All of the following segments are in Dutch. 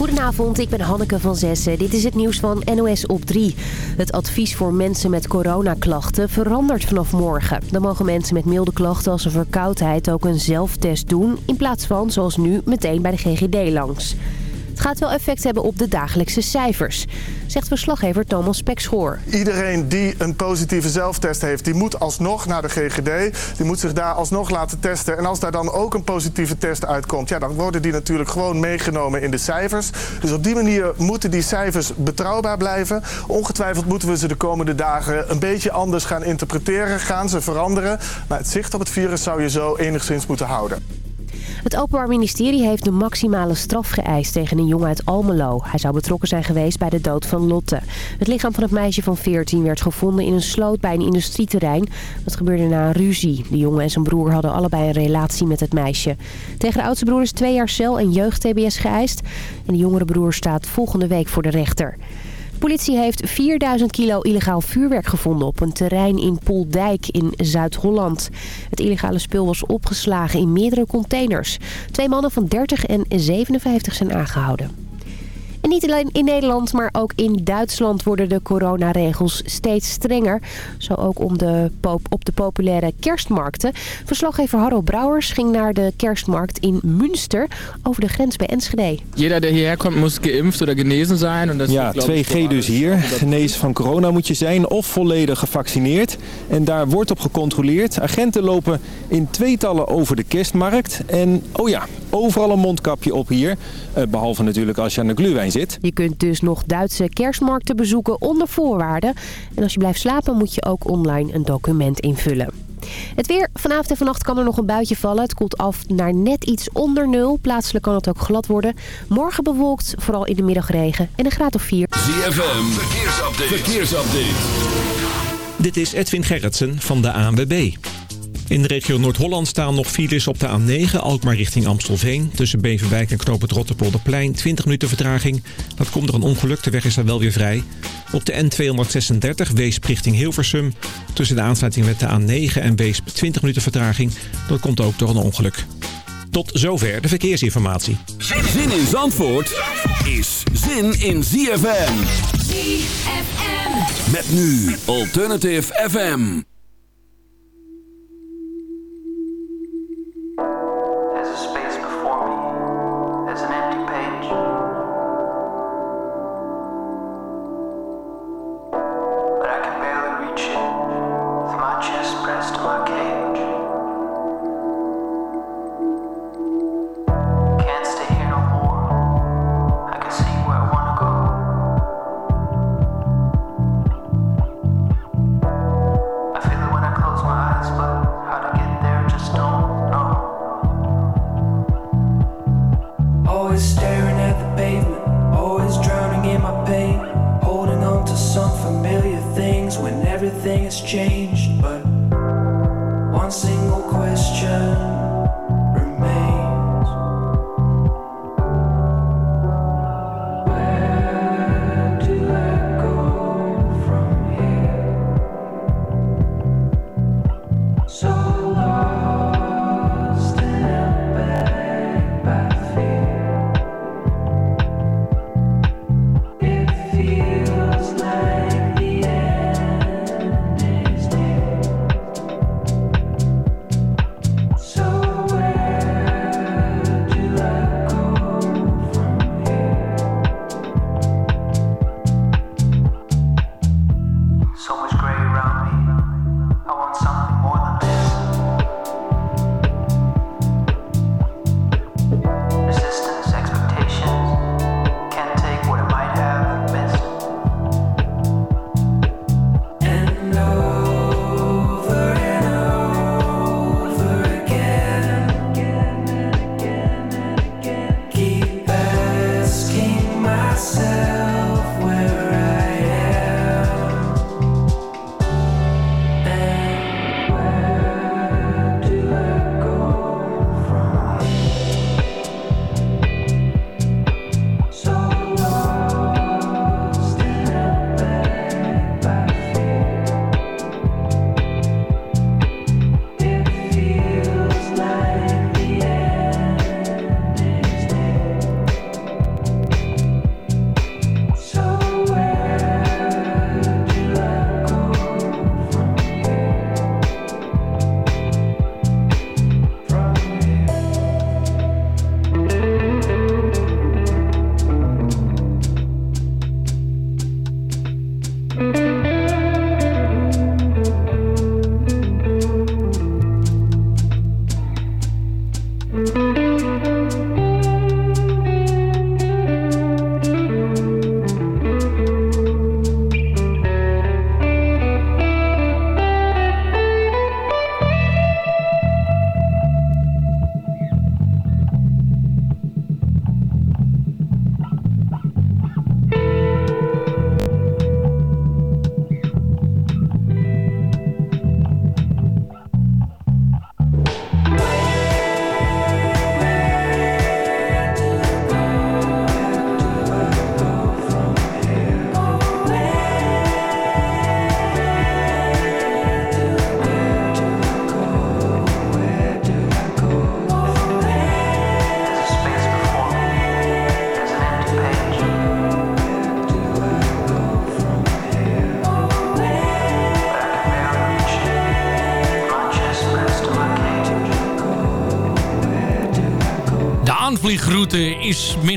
Goedenavond, ik ben Hanneke van Zessen. Dit is het nieuws van NOS op 3. Het advies voor mensen met coronaklachten verandert vanaf morgen. Dan mogen mensen met milde klachten als een verkoudheid ook een zelftest doen... in plaats van, zoals nu, meteen bij de GGD langs. Gaat wel effect hebben op de dagelijkse cijfers, zegt verslaggever Thomas Spekschoor. Iedereen die een positieve zelftest heeft, die moet alsnog naar de GGD. Die moet zich daar alsnog laten testen. En als daar dan ook een positieve test uitkomt, ja, dan worden die natuurlijk gewoon meegenomen in de cijfers. Dus op die manier moeten die cijfers betrouwbaar blijven. Ongetwijfeld moeten we ze de komende dagen een beetje anders gaan interpreteren, gaan ze veranderen. Maar het zicht op het virus zou je zo enigszins moeten houden. Het Openbaar Ministerie heeft de maximale straf geëist tegen een jongen uit Almelo. Hij zou betrokken zijn geweest bij de dood van Lotte. Het lichaam van het meisje van 14 werd gevonden in een sloot bij een industrieterrein. Dat gebeurde na een ruzie. De jongen en zijn broer hadden allebei een relatie met het meisje. Tegen de oudste broer is twee jaar cel en jeugd-TBS geëist. En de jongere broer staat volgende week voor de rechter politie heeft 4000 kilo illegaal vuurwerk gevonden op een terrein in Poldijk in Zuid-Holland. Het illegale spul was opgeslagen in meerdere containers. Twee mannen van 30 en 57 zijn aangehouden. En niet alleen in Nederland, maar ook in Duitsland worden de coronaregels steeds strenger. Zo ook om de op de populaire kerstmarkten. Verslaggever Harro Brouwers ging naar de kerstmarkt in Münster over de grens bij Enschede. Jeder die hierher komt moet geimpft of genezen zijn. Dat ja, 2G dus hier. Genezen van corona moet je zijn of volledig gevaccineerd. En daar wordt op gecontroleerd. Agenten lopen in tweetallen over de kerstmarkt. En oh ja, overal een mondkapje op hier. Eh, behalve natuurlijk als je aan de gluwijn zit. Je kunt dus nog Duitse kerstmarkten bezoeken onder voorwaarden. En als je blijft slapen moet je ook online een document invullen. Het weer. Vanavond en vannacht kan er nog een buitje vallen. Het koelt af naar net iets onder nul. Plaatselijk kan het ook glad worden. Morgen bewolkt, vooral in de middag regen en een graad of 4. ZFM, verkeersupdate. verkeersupdate. Dit is Edwin Gerritsen van de ANWB. In de regio Noord-Holland staan nog files op de A9, Alkmaar richting Amstelveen. Tussen Beverwijk en Knoop het Rotterpolderplein, 20 minuten vertraging. Dat komt door een ongeluk, de weg is daar wel weer vrij. Op de N236, Weesp richting Hilversum. Tussen de aansluiting met de A9 en Weesp, 20 minuten vertraging. Dat komt ook door een ongeluk. Tot zover de verkeersinformatie. Zin in Zandvoort is zin in ZFM. ZFM. Met nu Alternative FM.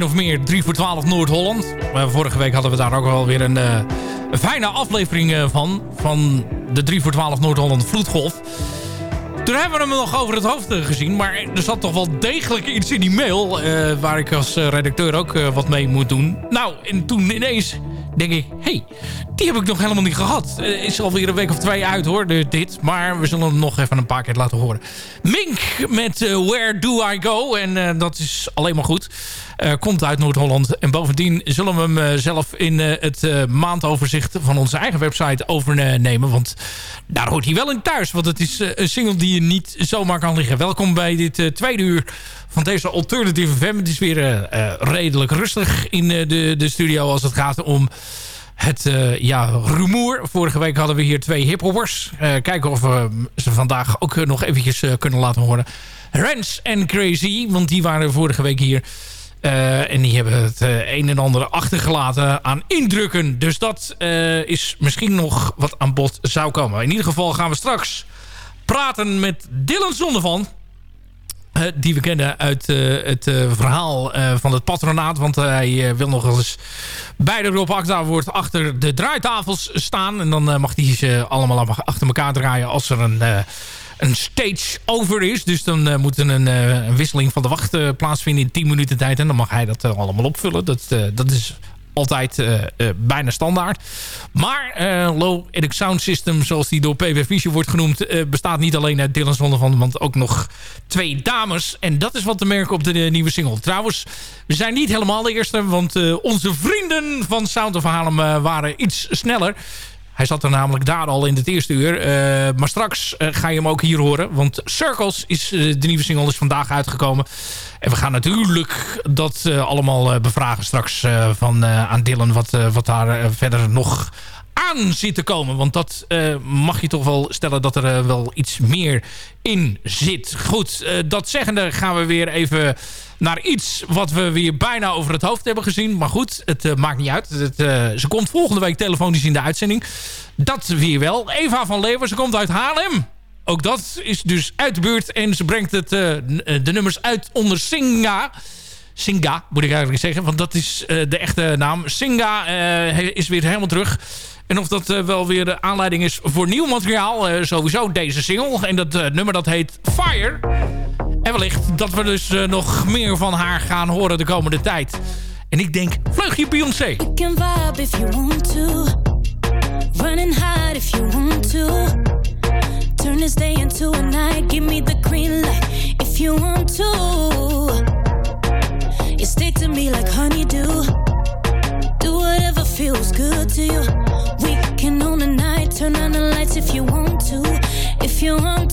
Of meer 3 voor 12 Noord-Holland. vorige week hadden we daar ook wel weer een, een fijne aflevering van. Van de 3 voor 12 Noord-Holland vloedgolf. Toen hebben we hem nog over het hoofd gezien. Maar er zat toch wel degelijk iets in die mail... waar ik als redacteur ook wat mee moet doen. Nou, en toen ineens denk ik... hey, die heb ik nog helemaal niet gehad. Uh, is alweer een week of twee uit hoor, dit. Maar we zullen hem nog even een paar keer laten horen. Mink met uh, Where Do I Go? En uh, dat is alleen maar goed. komt uit Noord-Holland. En bovendien zullen we hem zelf in het maandoverzicht van onze eigen website overnemen. Want daar hoort hij wel in thuis. Want het is een single die je niet zomaar kan liggen. Welkom bij dit tweede uur van deze Alternative FM. Het is weer redelijk rustig in de, de studio als het gaat om het uh, ja, rumoer. Vorige week hadden we hier twee hiphoppers. Uh, kijken of we ze vandaag ook nog eventjes kunnen laten horen. Rens en Crazy, want die waren vorige week hier. en die hebben het een en ander achtergelaten aan indrukken. Dus dat is misschien nog wat aan bod zou komen. In ieder geval gaan we straks praten met Dylan Zonnevan. Uh, die we kennen uit uh, het uh, verhaal van het patronaat. Want hij wil nog eens bij de Rob Akda wordt achter de draaitafels staan. En dan mag hij ze allemaal achter elkaar draaien als er een, een stage over is. Dus dan moet er een, een, wisseling van de wacht plaatsvinden in 10 minuten tijd. En dan mag hij dat allemaal opvullen. Dat, dat is altijd uh, uh, bijna standaard. Maar uh, Low Edic Sound System, zoals die door PW Vision wordt genoemd... bestaat niet alleen uit Dylan Zondervan, want ook nog twee dames. En dat is wat te merken op de nieuwe single. Trouwens, we zijn niet helemaal de eerste... want onze vrienden van Sound of Harlem waren iets sneller... Hij zat er namelijk daar al in het eerste uur. Uh, maar straks uh, ga je hem ook hier horen. Want Circles is uh, de nieuwe single is vandaag uitgekomen. En we gaan natuurlijk dat allemaal bevragen straks van, aan Dylan. Wat, wat daar verder nog aan zit te komen. Want dat mag je toch wel stellen dat er wel iets meer in zit. Goed, dat zeggende gaan we weer even naar iets wat we weer bijna over het hoofd hebben gezien. Maar goed, het uh, maakt niet uit. Het, uh, ze komt volgende week telefonisch in de uitzending. Dat weer wel. Eva van Leeuwen, ze komt uit Haarlem. Ook dat is dus uit de buurt. En ze brengt het, uh, de nummers uit onder Singa. Singa, moet ik eigenlijk zeggen. Want dat is de echte naam. Singa is weer helemaal terug. En of dat wel weer de aanleiding is voor nieuw materiaal. sowieso deze single. En dat nummer dat heet Fire. En wellicht dat we dus nog meer van haar gaan horen de komende tijd. En ik denk, vleugje Beyoncé. Can if you want to. If you want to. Turn this day into a night. Give me the you want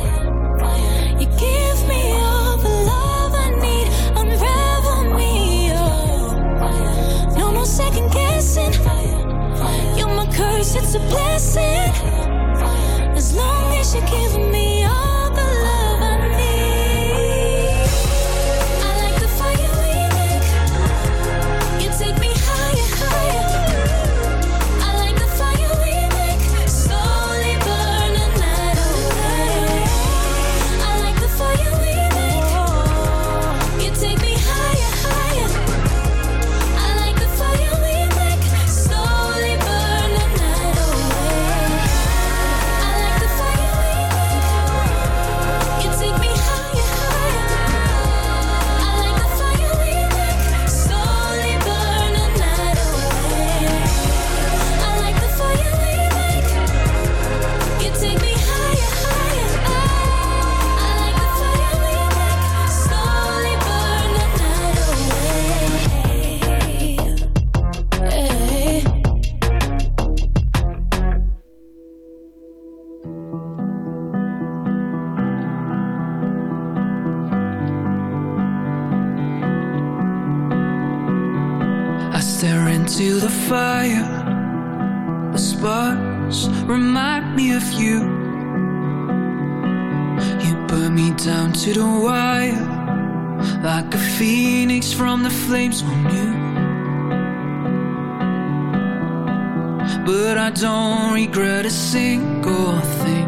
It's a blessing. As long as you're giving me phoenix from the flames on you. But I don't regret a single thing.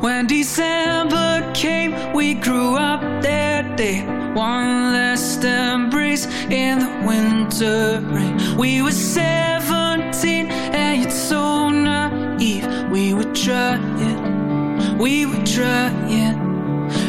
When December came, we grew up that day. One last embrace in the winter rain. We were 17 and yet so naive. We were trying, we were trying.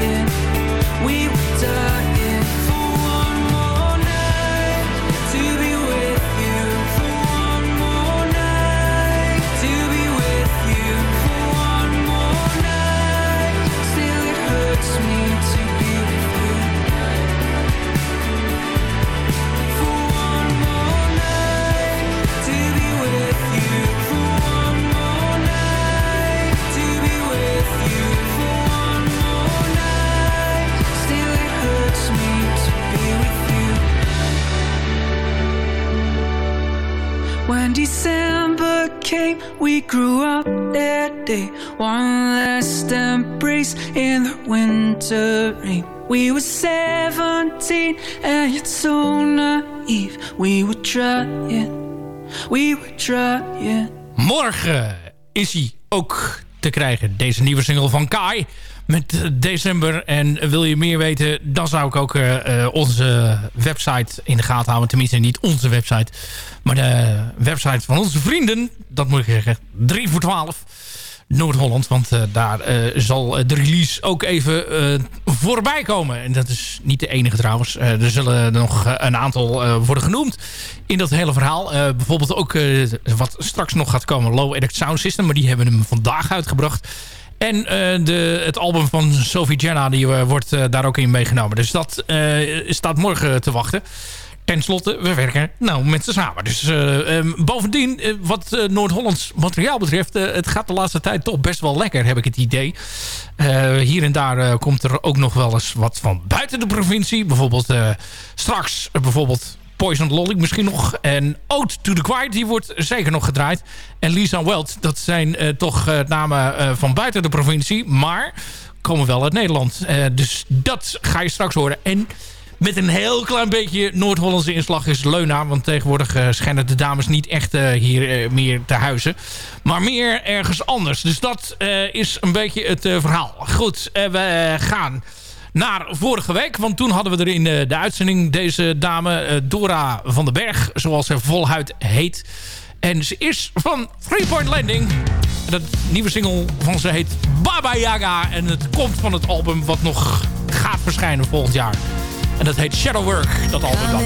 in We were 17 and yet so naive. We were trying, we were trying. Morgen is hij ook te krijgen. Deze nieuwe single van Kai. Met december. En wil je meer weten, dan zou ik ook eh, onze website in de gaten houden. Tenminste, niet onze website. Maar de website van onze vrienden. Dat moet ik zeggen. 3 voor 12. Noord-Holland. Want eh, daar eh, zal de release ook even eh, voorbij komen. En dat is niet de enige trouwens. Eh, er zullen nog eh, een aantal eh, worden genoemd in dat hele verhaal. Eh, bijvoorbeeld ook eh, wat straks nog gaat komen. Low Edit Sound System. Maar die hebben hem vandaag uitgebracht. En eh, de, het album van Sophie Jenna die, eh, wordt eh, daar ook in meegenomen. Dus dat eh, staat morgen te wachten. Ten slotte, we werken nou met ze samen. Dus eh, ehm, bovendien, eh, wat eh, Noord-Hollands materiaal betreft... het gaat de laatste tijd toch best wel lekker, heb ik het idee. Hier en daar komt er ook nog wel eens wat van buiten de provincie. Bijvoorbeeld straks bijvoorbeeld Poison Lolly misschien nog. En Ode to the Quiet, die wordt zeker nog gedraaid. En Lisa Weld, dat zijn toch namen van buiten de provincie. Maar komen wel uit Nederland. Dus dat ga je straks horen. En met een heel klein beetje Noord-Hollandse inslag is Leuna. Want tegenwoordig eh, schijnen de dames niet echt eh, hier eh, meer te huizen. Maar meer ergens anders. Dus dat is een beetje het verhaal. Goed, we gaan naar vorige week. Want toen hadden we er in de uitzending deze dame Dora van den Berg. Zoals ze voluit heet. En ze is van Three Point Landing. Dat nieuwe single van ze heet Baba Yaga. En het komt van het album wat nog gaat verschijnen volgend jaar. En dat heet Shadowwork, dat album dan.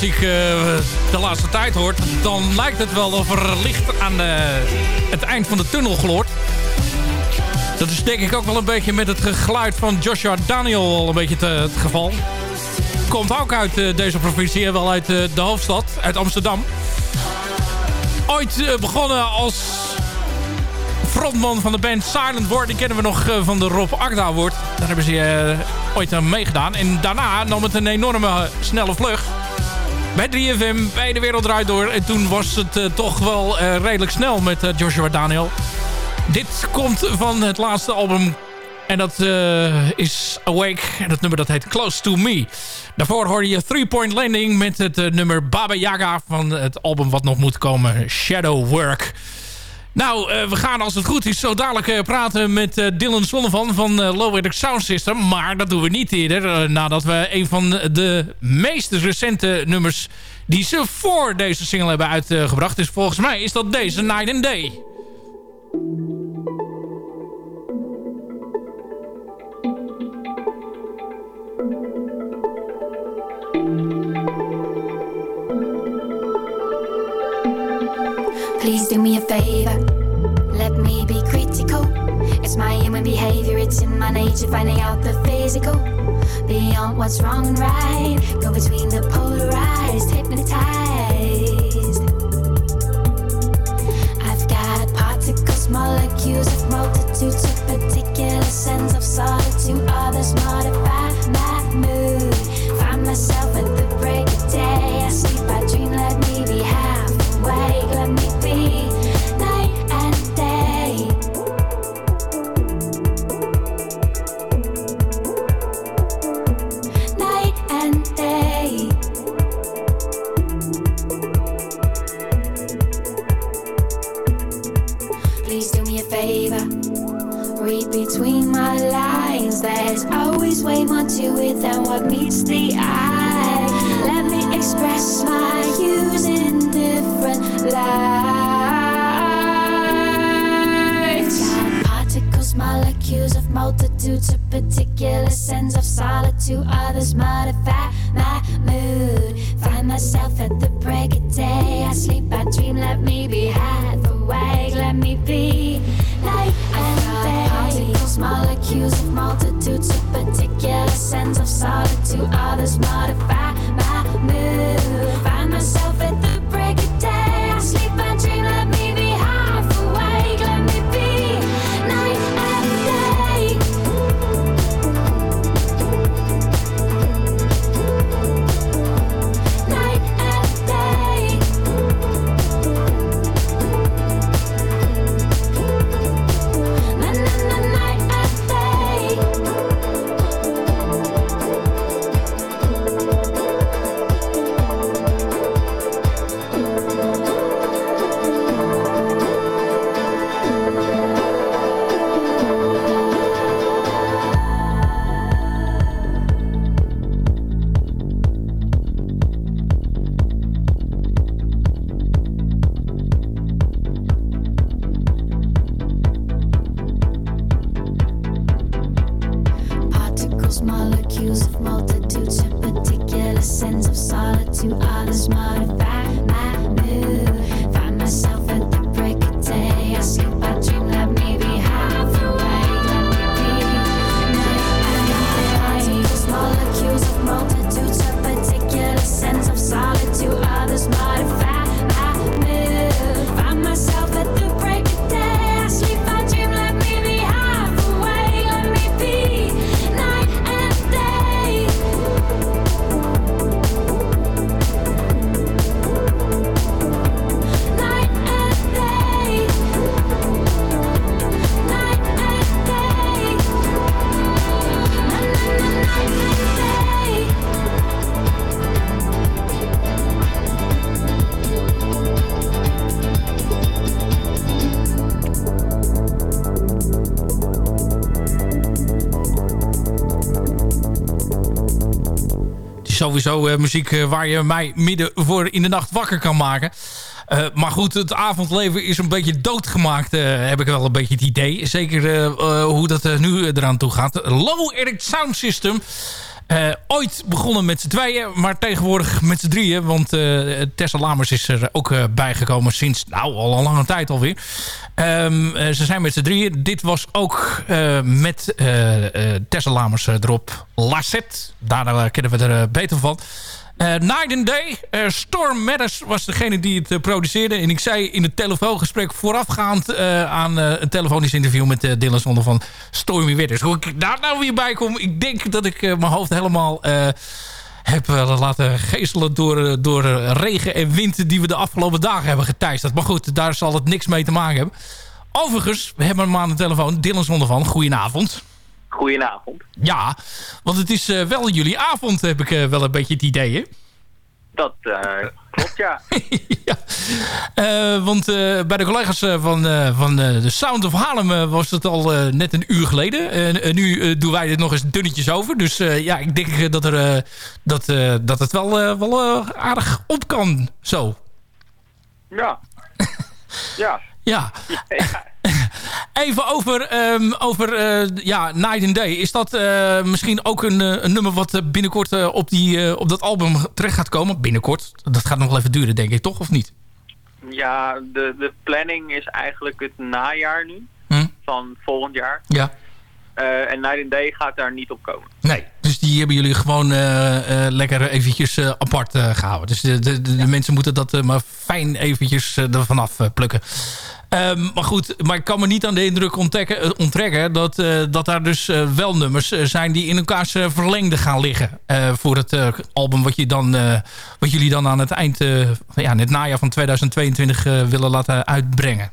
Muziek eh, de laatste tijd hoort... dan lijkt het wel of er licht aan eh, het eind van de tunnel gloort. Dat is denk ik ook wel een beetje met het geluid van Joshua Daniel al een beetje het geval. Komt ook uit eh, deze provincie en wel uit de hoofdstad, uit Amsterdam. Ooit begonnen als frontman van de band Silent Word. Die kennen we nog van de Rob Agda Award. Daar hebben ze ooit aan meegedaan. En daarna nam het een enorme snelle vlucht. Bij 3FM, bij de Wereld Draait Door. En toen was het eh, toch wel eh, redelijk snel met eh, Joshua Daniel. Dit komt van het laatste album. En dat is Awake. En dat nummer dat heet Close to Me. Daarvoor hoorde je Three Point Landing met het nummer Baba Yaga van het album wat nog moet komen. Shadow Work. Nou, eh, we gaan als het goed is zo dadelijk eh, praten met eh, Dylan Sonnevan van Low Electric Sound System. Maar dat doen we niet eerder nadat we een van de meest recente nummers die ze voor deze single hebben uitgebracht. Dus volgens mij is dat deze Night and Day. Please do me a favor. Me be critical. It's my human behavior, it's in my nature, finding out the physical. Beyond what's wrong and right. Go between the polarized, hypnotized. I've got particles, molecules of multitudes of particular sense to others sowieso eh, muziek eh, waar je mij midden voor in de nacht wakker kan maken. Eh, maar goed, het avondleven is een beetje doodgemaakt, heb ik wel een beetje het idee. Zeker hoe dat nu eraan toe gaat. Low Eric Sound System. Ooit begonnen met z'n tweeën, maar tegenwoordig met z'n drieën. Want Tessa Lamers is er ook bijgekomen sinds nou, al een lange tijd alweer. Ehm, eh, ze zijn met z'n drieën. Dit was ook eh, met Tessa Lamers erop. Lasset, daar kennen we er beter van. Night and Day. Storm Matters was degene die het produceerde. En ik zei in het telefoongesprek voorafgaand aan een telefonisch interview met uh, Dylan Zonder van Stormy Weathers. Hoe ik daar nou weer bij kom. Ik denk dat ik mijn hoofd helemaal heb eh, laten geestelen door, eh, door eh, regen en wind die we de afgelopen dagen hebben geteisterd. Maar goed, daar zal het niks mee te maken hebben. Overigens, we hebben hem aan de telefoon. Dylan Zonder van, goedenavond. Goedenavond. Ja, want het is wel jullie avond, heb ik wel een beetje het idee, hè? Dat eh, klopt, ja. Eh, want eh, bij de collega's van, van de Sound of Harlem was het al net een uur geleden. En nu doen wij dit nog eens dunnetjes over. Dus ja, ik denk dat, er, dat, dat het wel, wel aardig op kan zo. Ja. Ja. Ja. Even over, ehm, over eh, ja, Night and Day. Is dat eh, misschien ook een, eh, een nummer wat binnenkort op, die, op dat album terecht gaat komen? Binnenkort. Dat gaat nog wel even duren, denk ik, toch? Of niet? Ja, de, de planning is eigenlijk het najaar nu. Hm? Van volgend jaar. Ja. En Night and Day gaat daar niet op komen. Nee, dus die hebben jullie gewoon lekker eventjes apart eh, gehouden. Dus de, de, de, de mensen moeten dat maar fijn eventjes eh, er vanaf eh, plukken. Ehm, maar goed, maar ik kan me niet aan de indruk onttrekken, eh, onttrekken dat, eh, dat daar dus eh, wel nummers zijn die in elkaars verlengde gaan liggen. voor het album wat, je dan, wat jullie dan aan het eind, ja, in het najaar van 2022 eh, willen laten uitbrengen.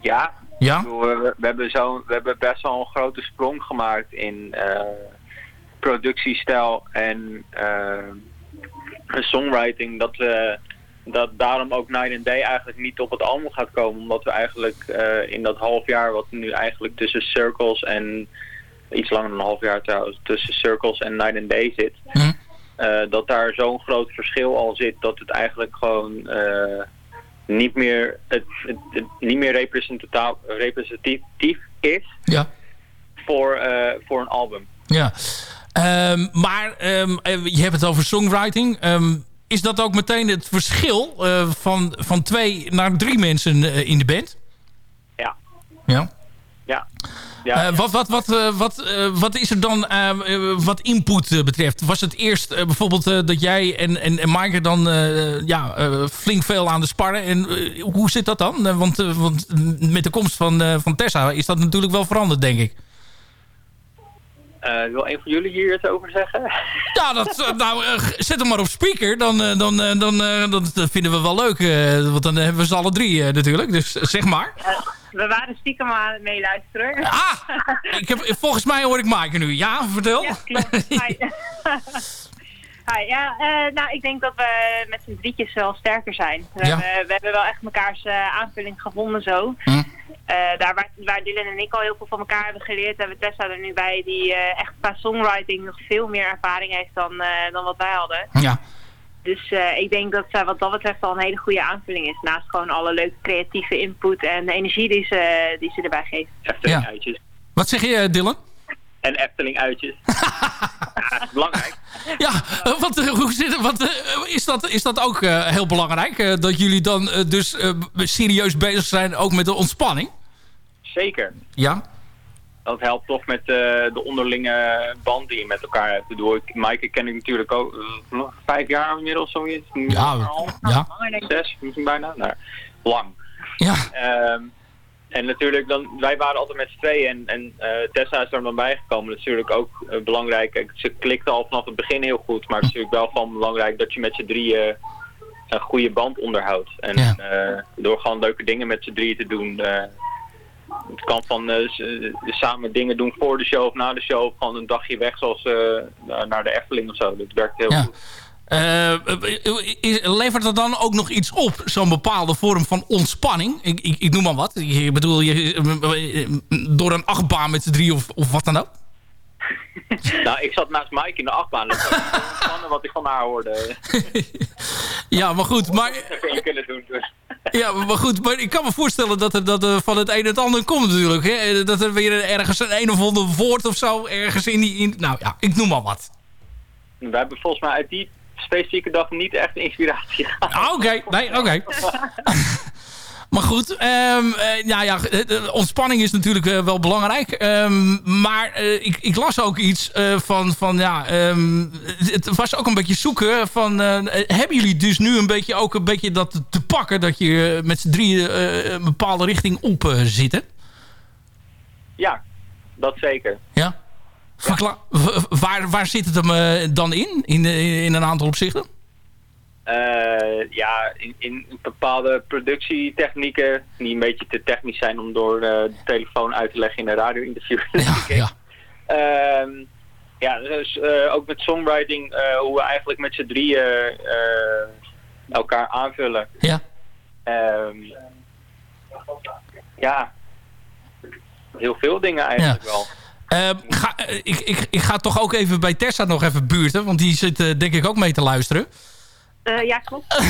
Ja. Ja? We, hebben zo, we hebben best wel een grote sprong gemaakt in productiestijl en songwriting. Dat we dat daarom ook Night and Day eigenlijk niet op het album gaat komen. Omdat we eigenlijk eh, in dat half jaar wat nu eigenlijk tussen Circles en iets langer dan een half jaar trouwens, tussen Circles en Night and Day zit. Hm. eh, dat daar zo'n groot verschil al zit dat het eigenlijk gewoon eh, niet meer, het, het, het niet meer representatief is Ja. voor, voor een album. Ja. Ehm, maar ehm, eh, je hebt het over songwriting. Ehm, is dat ook meteen het verschil eh, van, van twee naar drie mensen eh, in de band? Ja. Ja. Ja. ja. Eh, wat, wat, wat, eh, wat, eh, wat is er dan eh, eh, wat input eh, betreft? Was het eerst eh, bijvoorbeeld eh, dat jij en, en, en Maaike dan eh, ja, eh, flink veel aan de sparren? En eh, hoe zit dat dan? Eh, want, eh, want met de komst van, eh, van Tessa is dat natuurlijk wel veranderd, denk ik. Eh, wil een van jullie hier iets over zeggen? Ja, dat, eh, nou, eh, zet hem maar op speaker. Dan, eh, dan, dan, dat vinden we wel leuk. want dan hebben we ze alle drie natuurlijk. Dus zeg maar. We waren stiekem aan het meeluisteren. Ah! Ik heb, volgens mij hoor ik Maaike nu. Ja, vertel. Ja, klopt. Hi. Hi, ja, nou, ik denk dat we met z'n drietjes wel sterker zijn. We, Ja. hebben, we hebben wel echt mekaars aanvulling gevonden zo. Hm. Eh, daar waar, waar Dylan en ik al heel veel van elkaar hebben geleerd, hebben we Tessa er nu bij die eh, echt qua songwriting nog veel meer ervaring heeft dan, eh, dan wat wij hadden. Ja. Dus eh, ik denk dat zij wat dat betreft al een hele goede aanvulling is. Naast gewoon alle leuke creatieve input en de energie die ze, die ze erbij geeft. Efteling Ja. uitjes. Wat zeg je, Dylan? En Efteling uitjes. ja, dat is belangrijk. Ja, eh, wat, eh, hoe zit, het- wat, eh, is, dat, is dat ook heel belangrijk? dat jullie dan dus serieus bezig zijn ook met de ontspanning? Zeker. Ja? Dat helpt toch met de onderlinge band die je met elkaar hebt. Ik bedoel, Maaike ken ik natuurlijk ook nog vijf jaar inmiddels zoiets. Ja, ja. Zes, misschien bijna. Nou, lang. Ja. Ehm, en natuurlijk, dan, wij waren altijd met z'n tweeën en, en eh, Tessa is er dan bijgekomen. Dat is natuurlijk ook eh, belangrijk. Ze klikte al vanaf het begin heel goed, maar het is natuurlijk wel gewoon belangrijk dat je met z'n drieën een goede band onderhoudt. En eh, door gewoon leuke dingen met z'n drieën te doen. eh, het kan van eh, eh, samen dingen doen voor de show of na de show. Of gewoon een dagje weg zoals eh, naar de Efteling of zo. Dat werkt heel Ja. goed. Eh, eh, is- levert er dan ook nog iets op? Zo'n bepaalde vorm van ontspanning? Ik, ik, ik noem maar wat. Ik bedoel, je, eh, eh, door een achtbaan met z'n drie of, of wat dan ook? Nou, ik zat naast Mike in de achtbaan. Dat was wat ik van haar hoorde. Ja, maar goed. Maar, Even in kunnen doen. Dus. ja, maar goed, maar ik kan me voorstellen dat er, dat er van het een het ander komt natuurlijk. Hè? Dat er weer ergens een een of ander woord of zo ergens in die... In, nou ja, ik noem maar wat. We hebben volgens mij uit die specifieke dag niet echt inspiratie gehad. Ah, Oké, nee, oké. Maar goed, ehm, eh, ja, ja, eh, de ontspanning is natuurlijk eh, wel belangrijk. Ehm, maar eh, ik, ik las ook iets eh, van, van ja, ehm, het was ook een beetje zoeken van, eh, hebben jullie dus nu een beetje ook een beetje dat te pakken dat je eh, met z'n drieën eh, een bepaalde richting op eh, zitten? Ja, dat zeker. Ja. Verkla- waar, waar zit het hem eh, dan in? In, eh, in een aantal opzichten? Eh, ja, in, in bepaalde productietechnieken, die een beetje te technisch zijn om door de telefoon uit te leggen in een radio-interview. Ja, ja. Ehm, ja, dus ook met songwriting, hoe we eigenlijk met z'n drieën elkaar aanvullen. Ja. Ehm, ja, heel veel dingen eigenlijk wel. Eh, ga, eh, ik, ik, ik ga toch ook even bij Tessa nog even buurten. Want die zit eh, denk ik ook mee te luisteren. Eh, ja, klopt.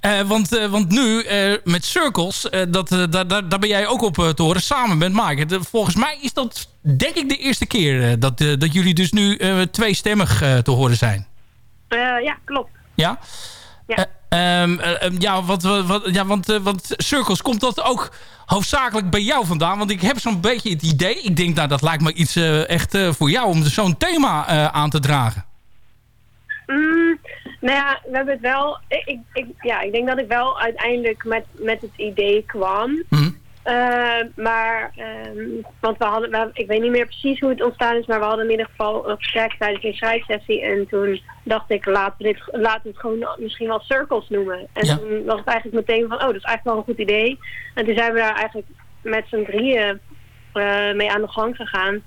Want, want nu met Circles, dat, daar, daar, daar ben jij ook op te horen. Samen met Mike. De- volgens mij is dat denk ik de eerste keer dat, dat jullie dus nu tweestemmig te horen zijn. Ja, klopt. Ja? Ja. Eh, ehm, eh, ehm, ja, wat, wat, ja want, eh, want Circles, komt dat ook hoofdzakelijk bij jou vandaan? Want ik heb zo'n beetje het idee, ik denk nou dat lijkt me iets eh, echt voor jou om zo'n thema aan te dragen. Mm, nou ja, we hebben het wel. Ik, ik, ja, ik denk dat ik wel uiteindelijk met, met het idee kwam. Eh, maar, ehm, want we hadden, we, ik weet niet meer precies hoe het ontstaan is, maar we hadden in ieder geval een gesprek tijdens een schrijfsessie. En toen dacht ik, laten we, dit, laten we het gewoon misschien wel circles noemen. En Ja. toen was het eigenlijk meteen van, oh, dat is eigenlijk wel een goed idee. En toen zijn we daar eigenlijk met z'n drieën eh, mee aan de gang gegaan.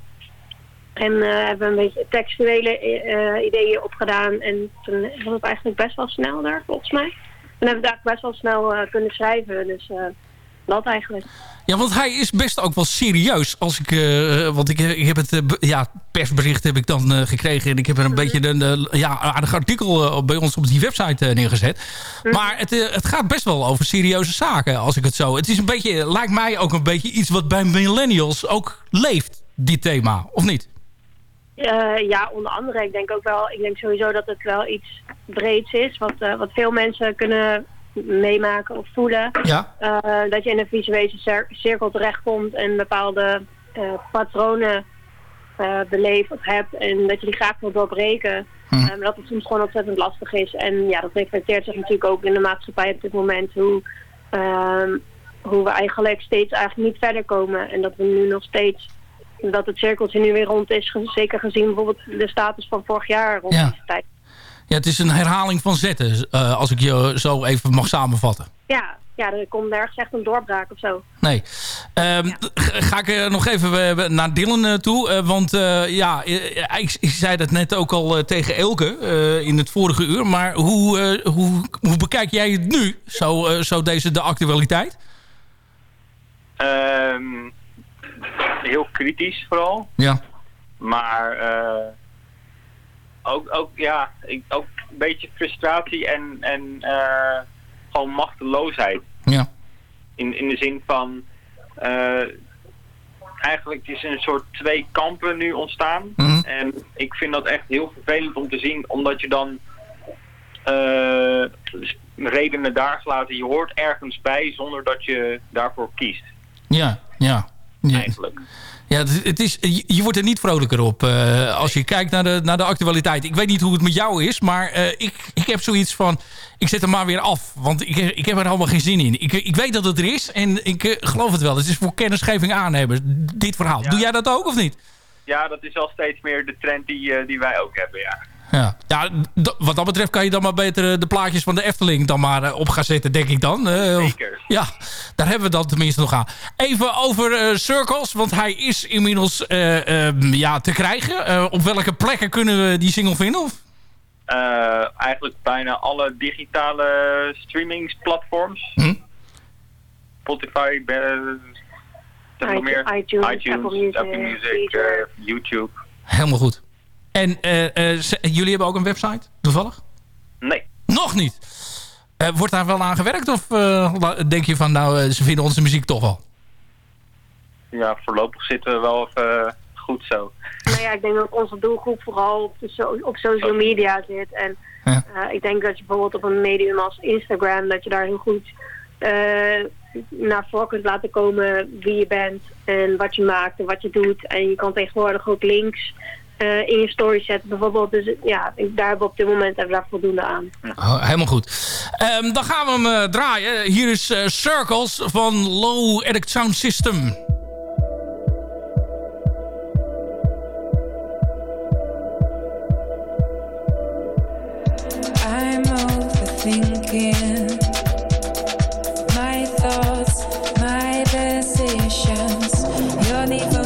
En eh, hebben we een beetje textuele eh, ideeën opgedaan. En toen was het eigenlijk best wel snel daar, volgens mij. toen hebben we het eigenlijk best wel snel kunnen schrijven. Dus dat eigenlijk. Ja, want hij is best ook wel serieus. Als ik, eh, want ik, ik heb het eh, ja, persbericht heb ik dan eh, gekregen. En ik heb er een beetje een ja, aardig artikel bij ons op die website neergezet. Maar het, het gaat best wel over serieuze zaken, als ik het zo... Het is een beetje, lijkt mij ook een beetje iets wat bij millennials ook leeft, dit thema. Of niet? Ja, onder andere. Ik denk ook wel, ik denk sowieso dat het wel iets breeds is. Wat, wat veel mensen kunnen meemaken of voelen. Ja. Eh, dat je in een visuele cir- cirkel terechtkomt en bepaalde eh, patronen eh, beleeft of hebt. En dat je die graag wil doorbreken. Hm. Dat het soms gewoon ontzettend lastig is. En ja, dat reflecteert zich natuurlijk ook in de maatschappij op dit moment. Hoe, ehm, hoe we eigenlijk steeds eigenlijk niet verder komen. En dat we nu nog steeds dat het cirkeltje nu weer rond is. Zeker gezien bijvoorbeeld de status van vorig jaar rond Ja. deze tijd. Ja, het is een herhaling van zetten, eh, als ik je zo even mag samenvatten. Ja, ja, er komt nergens echt een doorbraak of zo. Nee. Ehm, Ga ik nog even eh, naar Dylan eh, toe. eh, want eh, ja, ik, ik zei dat net ook al eh, tegen Elke eh, in het vorige uur. Maar hoe, eh, hoe, hoe bekijk jij het nu? Zo, eh, zo deze de actualiteit? Ehm, heel kritisch vooral. Ja. Maar eh, ook, ook, ja, ik, ook een beetje frustratie en, en eh, gewoon machteloosheid. Ja. In, in de zin van, eh, eigenlijk is er een soort twee kampen nu ontstaan. Mhm. En ik vind dat echt heel vervelend om te zien, omdat je dan eh, redenen daar gelaten. Je hoort ergens bij zonder dat je daarvoor kiest. Ja, ja. ja. Eigenlijk. Ja, het, is, je, wordt er niet vrolijker op eh, als je kijkt naar de, naar de actualiteit. Ik weet niet hoe het met jou is, maar eh, ik, ik heb zoiets van... Ik zet hem maar weer af, want ik, ik heb er allemaal geen zin in. Ik, ik weet dat het er is en ik eh, geloof het wel. Het is voor kennisgeving aannemen, dit verhaal. Doe jij dat ook of niet? Ja, dat is al steeds meer de trend die, die wij ook hebben, ja. Ja, ja wat dat betreft kan je dan maar beter eh, de plaatjes van de Efteling dan maar eh, op gaan zetten, denk ik dan. Eh, Zeker. Ja, daar hebben we dan tenminste nog aan. Even over Circles, want hij is inmiddels eh, eh, ja, te krijgen. Eh, op welke plekken kunnen we die single vinden? Of? Eh, eigenlijk bijna alle digitale streamingsplatforms. Hm? Spotify, iTunes, meer. iTunes, iTunes, Apple Music, Apple Music, YouTube. Helemaal goed. En eh, eh, jullie hebben ook een website, toevallig? Nee. Nog niet. Eh, wordt daar wel aan gewerkt of eh, denk je van nou, eh, ze vinden onze muziek toch wel? Ja, voorlopig zitten we wel even goed zo. Maar ja, ik denk dat onze doelgroep vooral op, de so- op social media zit. En Ja. eh, ik denk dat je bijvoorbeeld op een medium als Instagram, dat je daar heel goed eh, naar voren kunt laten komen wie je bent en wat je maakt en wat je doet. En je kan tegenwoordig ook links eh, in je story zetten bijvoorbeeld. Dus ja, ik, daar hebben we op dit moment hebben we daar voldoende aan. Oh, helemaal goed. Ehm, dan gaan we hem eh, draaien. Hier is eh, Circles van Low Edit Sound System. I'm overthinking my thoughts, my decisions, your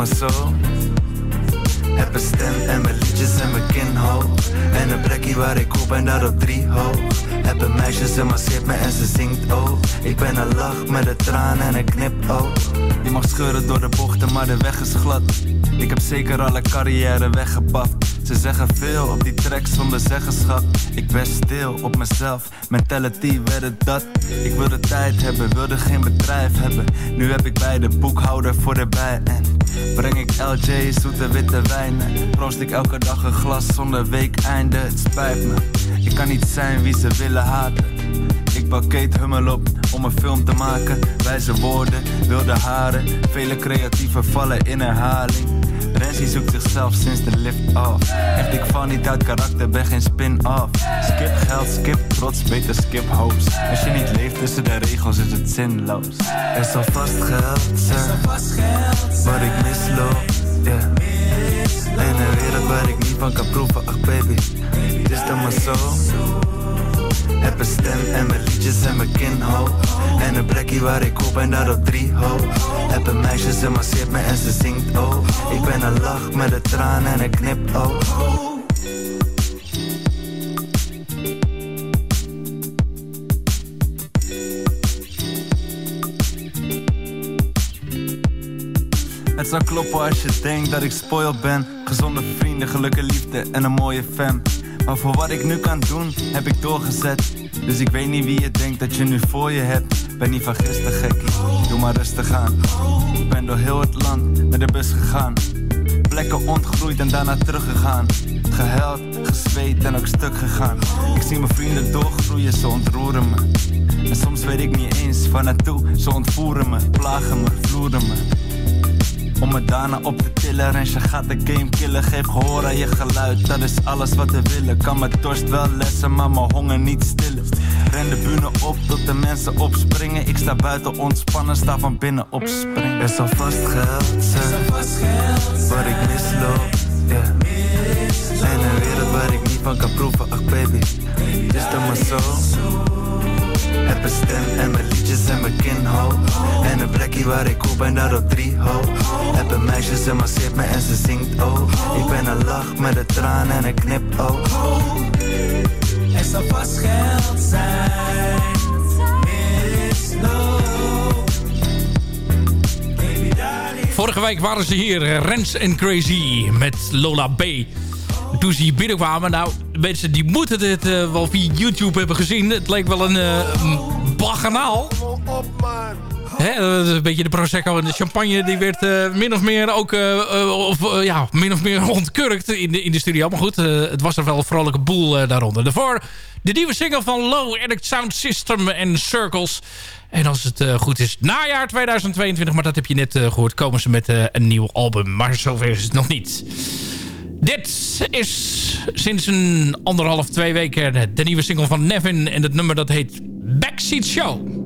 maar zo Heb een stem en mijn liedjes en mijn kin hoog En een plekje waar ik op en daar op drie hoog Heb een meisje, ze masseert me en ze zingt ook Ik ben een lach met een traan en een knipoog Je mag scheuren door de bochten, maar de weg is glad. Ik heb zeker alle carrière weggepaft. Ze zeggen veel op die track zonder zeggenschap. Ik ben stil op mezelf, mentality werd het dat. Ik wilde tijd hebben, wilde geen bedrijf hebben. Nu heb ik bij de boekhouder voor de bij en breng ik LJ zoete witte wijnen. Proost ik elke dag een glas zonder weekeinde. Het spijt me, ik kan niet zijn wie ze willen haten. Ik Kate Hummel op om een film te maken. Wijze woorden, wilde haren. Vele creatieven vallen in herhaling. Renzi zoekt zichzelf sinds de lift off. Echt, ik val niet uit karakter, ben geen spin-off. Skip geld, skip trots, beter skip hopes. Als je niet leeft tussen de regels is het zinloos. Er zal vast geld zijn, wat ik misloop, yeah. En een wereld waar ik niet van kan proeven, ach baby, het is dan maar zo. Heb een stem en mijn liedjes en mijn kin hoog En een plekje waar ik op en daar op drie hoog Heb een meisje, ze masseert me en ze zingt ook Ik ben een lach met een traan en een knipoog Het zou kloppen als je denkt dat ik spoiled ben. Gezonde vrienden, gelukkige liefde en een mooie fam Maar voor wat ik nu kan doen, heb ik doorgezet. Dus ik weet niet wie je denkt dat je nu voor je hebt. Ben niet van gisteren gekkie, doe maar rustig aan. Ik ben door heel het land met de bus gegaan. Plekken ontgroeid en daarna teruggegaan. Gehuild, gezweet en ook stuk gegaan. Ik zie mijn vrienden doorgroeien, ze ontroeren me. En soms weet ik niet eens van naartoe Ze ontvoeren me, plagen me, vloeren me om me daarna op te tillen En je gaat de game killen. Geef gehoor aan je geluid Dat is alles wat we willen. Kan mijn dorst wel lessen Maar mijn honger niet stillen. Ren de bühne op tot de mensen opspringen. Ik sta buiten ontspannen Sta van binnen op springen Er zal vast geld zijn Wat ik misloop yeah. En een wereld waar ik niet van kan proeven Ach baby, is dan maar zo heb een stem en mijn liedjes en mijn kin hoog En een plekje waar ik op en daar op drie hoog Heb een meisje, ze masseert me en ze zingt ook Ik ben een lach met een traan en een knipoog Er zal vast geld zijn. Misloop. Vorige week waren ze hier, Rens en Crazy, met Lola B. Toen ze hier binnenkwamen, nou, mensen die moeten dit eh, wel via YouTube hebben gezien. Het leek wel een, eh, een baganaal. Hè, eh, een beetje de Prosecco en de champagne... die werd eh, min of meer ook eh, eh, of, eh, ja, min of meer ontkurkt in de, in de studio. Maar goed, eh, het was er wel een vrolijke boel eh, daaronder. Daarvoor de nieuwe single van Low Addict Sound System en Circles. En als het eh, goed is, najaar 2022... maar dat heb je net eh, gehoord, komen ze met eh, een nieuw album. Maar zover is het nog niet. Dit is sinds een anderhalf, twee weken de nieuwe single van Nevin. En het nummer dat heet Backseat Show.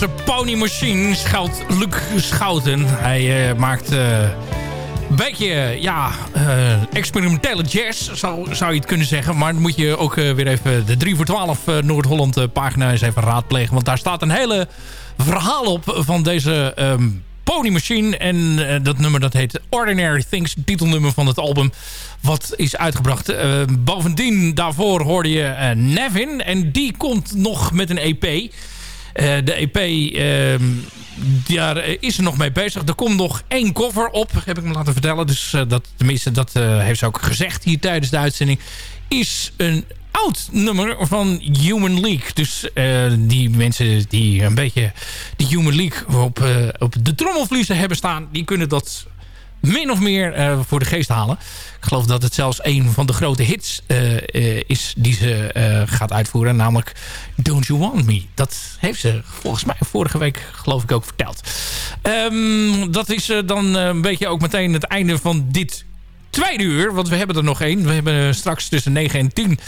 Deze Pony Machine schuilt Luc Schouten. Hij eh, maakt eh, een beetje ja, eh, experimentele jazz, zou, zou je het kunnen zeggen. Maar dan moet je ook weer even de 3 voor 12 eh, Noord-Holland pagina eens even raadplegen. Want daar staat een hele verhaal op van deze ehm, Pony Machine. En dat nummer dat heet Ordinary Things, titelnummer van het album. Wat is uitgebracht. Bovendien, daarvoor hoorde je Nevin. En die komt nog met een EP. Eh, de EP, ehm, eh, is ze nog mee bezig. Er komt nog één cover op, heb ik me laten vertellen. Dus eh, dat, tenminste, dat eh, heeft ze ook gezegd hier tijdens de uitzending. Is een oud nummer van Human League. Dus die mensen die een beetje die Human League op, op de trommelvliezen hebben staan... die kunnen dat min of meer eh, voor de geest halen. Ik geloof dat het zelfs een van de grote hits eh, eh, is die ze gaat uitvoeren. Namelijk Don't You Want Me. Dat heeft ze volgens mij vorige week geloof ik ook verteld. Ehm, dat is dan een beetje ook meteen het einde van dit tweede uur. Want we hebben er nog één. We hebben straks tussen 9 en 10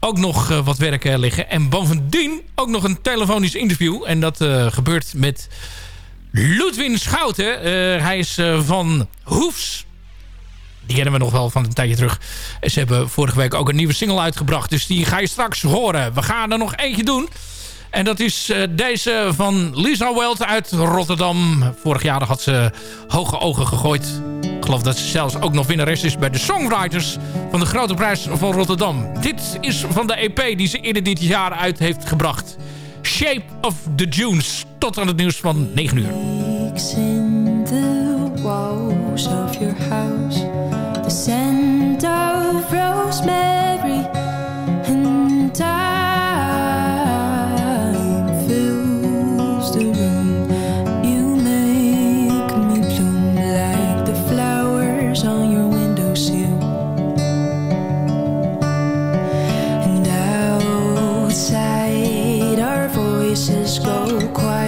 ook nog wat werk liggen. En bovendien ook nog een telefonisch interview. En dat gebeurt met Ludwin Schouten. Eh, hij is eh, van Hoefs. Die kennen we nog wel van een tijdje terug. Ze hebben vorige week ook een nieuwe single uitgebracht. Dus die ga je straks horen. We gaan er nog eentje doen. En dat is eh, deze van Lisa Weld uit Rotterdam. Vorig jaar had ze hoge ogen gegooid. Ik geloof dat ze zelfs ook nog winnares is bij de Songwriters van de Grote Prijs van Rotterdam. Dit is van de EP die ze eerder dit jaar uit heeft gebracht. Shape of the Dunes. Tot aan het nieuws van 9 uur. In the walls of your house. The scent of rosemary and thyme go quiet.